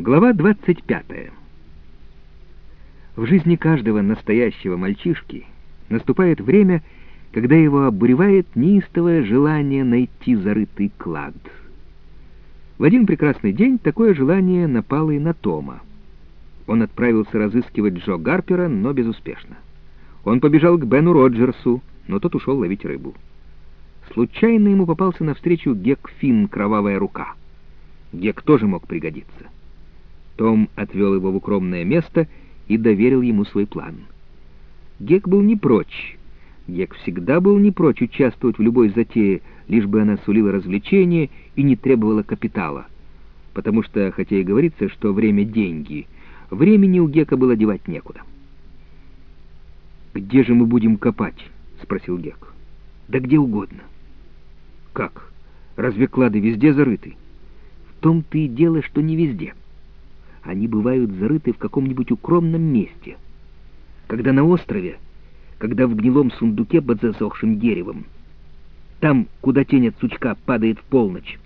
Глава 25. В жизни каждого настоящего мальчишки наступает время, когда его обуревает неистовое желание найти зарытый клад. В один прекрасный день такое желание напало и на Тома. Он отправился разыскивать Джо Гарпера, но безуспешно. Он побежал к Бену Роджерсу, но тот ушел ловить рыбу. Случайно ему попался навстречу Гек Финн, кровавая рука. Гек тоже мог пригодиться. Том отвел его в укромное место и доверил ему свой план. Гек был не прочь. Гек всегда был не прочь участвовать в любой затее, лишь бы она сулила развлечения и не требовала капитала. Потому что, хотя и говорится, что время — деньги, времени у Гека было девать некуда. «Где же мы будем копать?» — спросил Гек. «Да где угодно». «Как? Разве клады везде зарыты?» «В том-то и дело, что не везде» они бывают зарыты в каком-нибудь укромном месте. Когда на острове, когда в гнилом сундуке под засохшим деревом. Там, куда тень от сучка падает в полночь.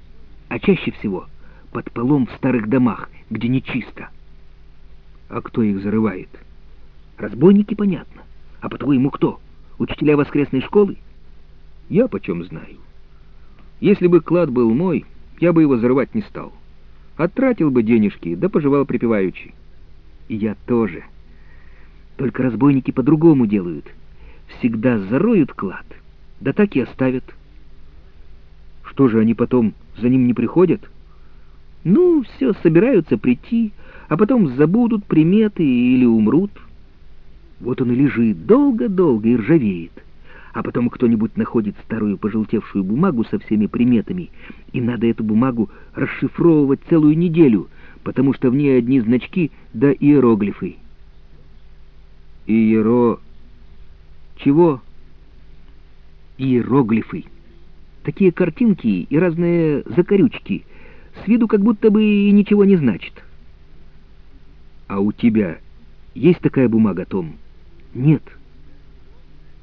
А чаще всего под полом в старых домах, где нечисто. А кто их зарывает? Разбойники, понятно. А по-твоему кто? Учителя воскресной школы? Я почем знаю. Если бы клад был мой, я бы его зарывать не стал. Оттратил бы денежки, да пожевал припеваючи. И я тоже. Только разбойники по-другому делают. Всегда зароют клад, да так и оставят. Что же, они потом за ним не приходят? Ну, все, собираются прийти, а потом забудут приметы или умрут. Вот он и лежит долго-долго и ржавеет а потом кто-нибудь находит старую пожелтевшую бумагу со всеми приметами, и надо эту бумагу расшифровывать целую неделю, потому что в ней одни значки да иероглифы. Иеро... Чего? Иероглифы. Такие картинки и разные закорючки, с виду как будто бы и ничего не значит. А у тебя есть такая бумага, Том? Нет. —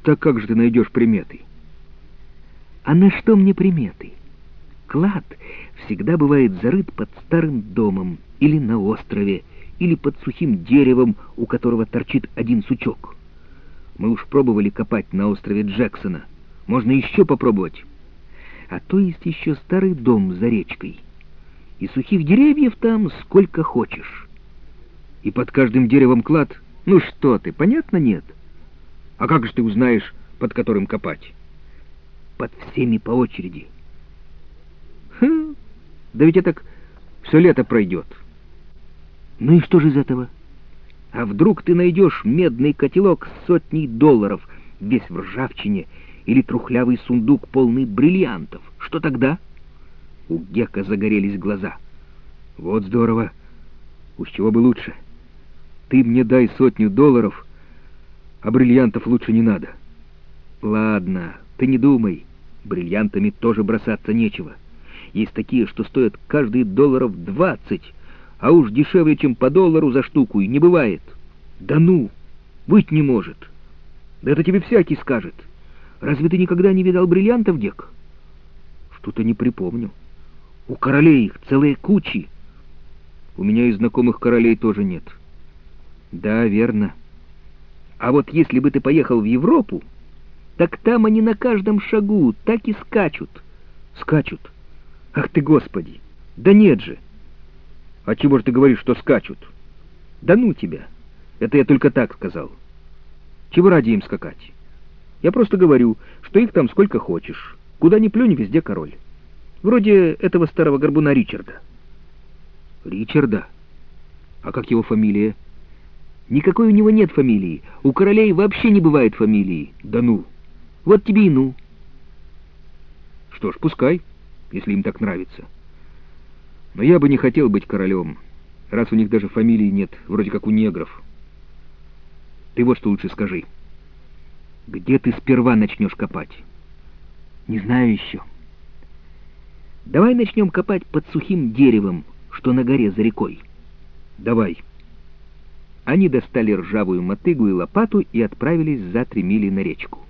так как же ты найдешь приметы? А на что мне приметы? Клад всегда бывает зарыт под старым домом или на острове, или под сухим деревом, у которого торчит один сучок. Мы уж пробовали копать на острове Джексона. Можно еще попробовать. А то есть еще старый дом за речкой. И сухих деревьев там сколько хочешь. И под каждым деревом клад... Ну что ты, понятно нет? — а как же ты узнаешь, под которым копать? Под всеми по очереди. Хм, да ведь это все лето пройдет. Ну и что же из этого? А вдруг ты найдешь медный котелок с сотней долларов, весь в ржавчине, или трухлявый сундук, полный бриллиантов? Что тогда? У Гека загорелись глаза. Вот здорово. Уж чего бы лучше. Ты мне дай сотню долларов — а бриллиантов лучше не надо. Ладно, ты не думай, бриллиантами тоже бросаться нечего. Есть такие, что стоят каждый долларов двадцать, а уж дешевле, чем по доллару за штуку, и не бывает. Да ну, быть не может. Да это тебе всякий скажет. Разве ты никогда не видал бриллиантов, Дек? Что-то не припомню. У королей их целые кучи. У меня и знакомых королей тоже нет. Да, верно. А вот если бы ты поехал в Европу, так там они на каждом шагу так и скачут. Скачут? Ах ты, Господи! Да нет же! А чего же ты говоришь, что скачут? Да ну тебя! Это я только так сказал. Чего ради им скакать? Я просто говорю, что их там сколько хочешь. Куда ни плюнь, везде король. Вроде этого старого горбуна Ричарда. Ричарда? А как его фамилия? Никакой у него нет фамилии. У королей вообще не бывает фамилии. Да ну. Вот тебе и ну. Что ж, пускай, если им так нравится. Но я бы не хотел быть королем, раз у них даже фамилии нет, вроде как у негров. Ты вот что лучше скажи. Где ты сперва начнешь копать? Не знаю еще. Давай начнем копать под сухим деревом, что на горе за рекой. Давай. Они достали ржавую мотыгу и лопату и отправились за три мили на речку.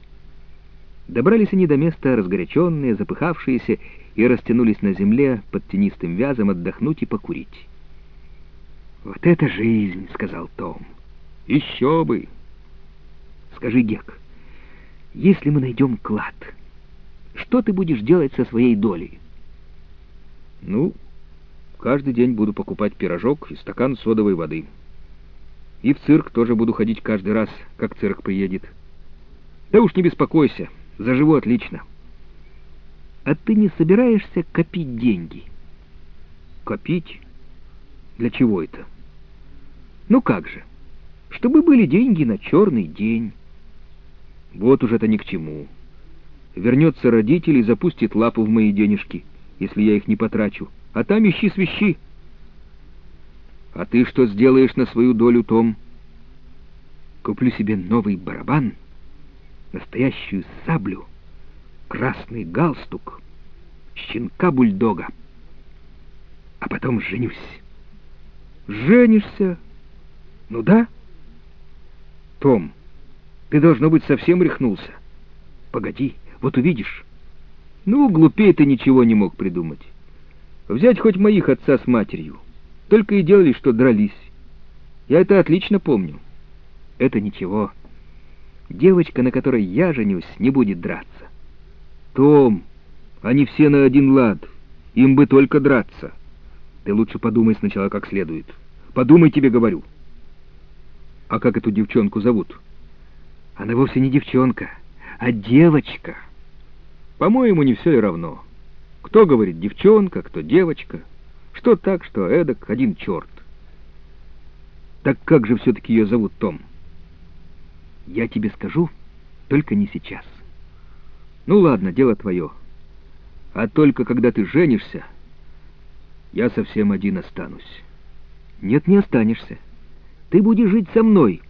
Добрались они до места разгоряченные, запыхавшиеся, и растянулись на земле под тенистым вязом отдохнуть и покурить. «Вот это жизнь!» — сказал Том. «Еще бы!» «Скажи, Гек, если мы найдем клад, что ты будешь делать со своей долей?» «Ну, каждый день буду покупать пирожок и стакан содовой воды. И в цирк тоже буду ходить каждый раз, как цирк приедет. Да уж не беспокойся, заживу отлично». «А ты не собираешься копить деньги?» «Копить? Для чего это?» «Ну как же, чтобы были деньги на черный день». «Вот уж это ни к чему. Вернется родитель и запустит лапу в мои денежки, если я их не потрачу, а там ищи свищи». «А ты что сделаешь на свою долю, Том?» «Куплю себе новый барабан, настоящую саблю» красный галстук, щенка-бульдога. А потом женюсь. Женишься? Ну да. Том, ты, должно быть, совсем рехнулся. Погоди, вот увидишь. Ну, глупее ты ничего не мог придумать. Взять хоть моих отца с матерью. Только и делали, что дрались. Я это отлично помню. Это ничего. Девочка, на которой я женюсь, не будет драться. Том, они все на один лад. Им бы только драться. Ты лучше подумай сначала как следует. Подумай, тебе говорю. А как эту девчонку зовут? Она вовсе не девчонка, а девочка. По-моему, не все ли равно. Кто говорит девчонка, кто девочка. Что так, что эдак, один черт. Так как же все-таки ее зовут, Том? Я тебе скажу, только не сейчас. Ну ладно, дело твое. А только когда ты женишься, я совсем один останусь. Нет, не останешься. Ты будешь жить со мной.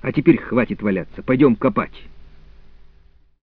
А теперь хватит валяться, пойдем копать».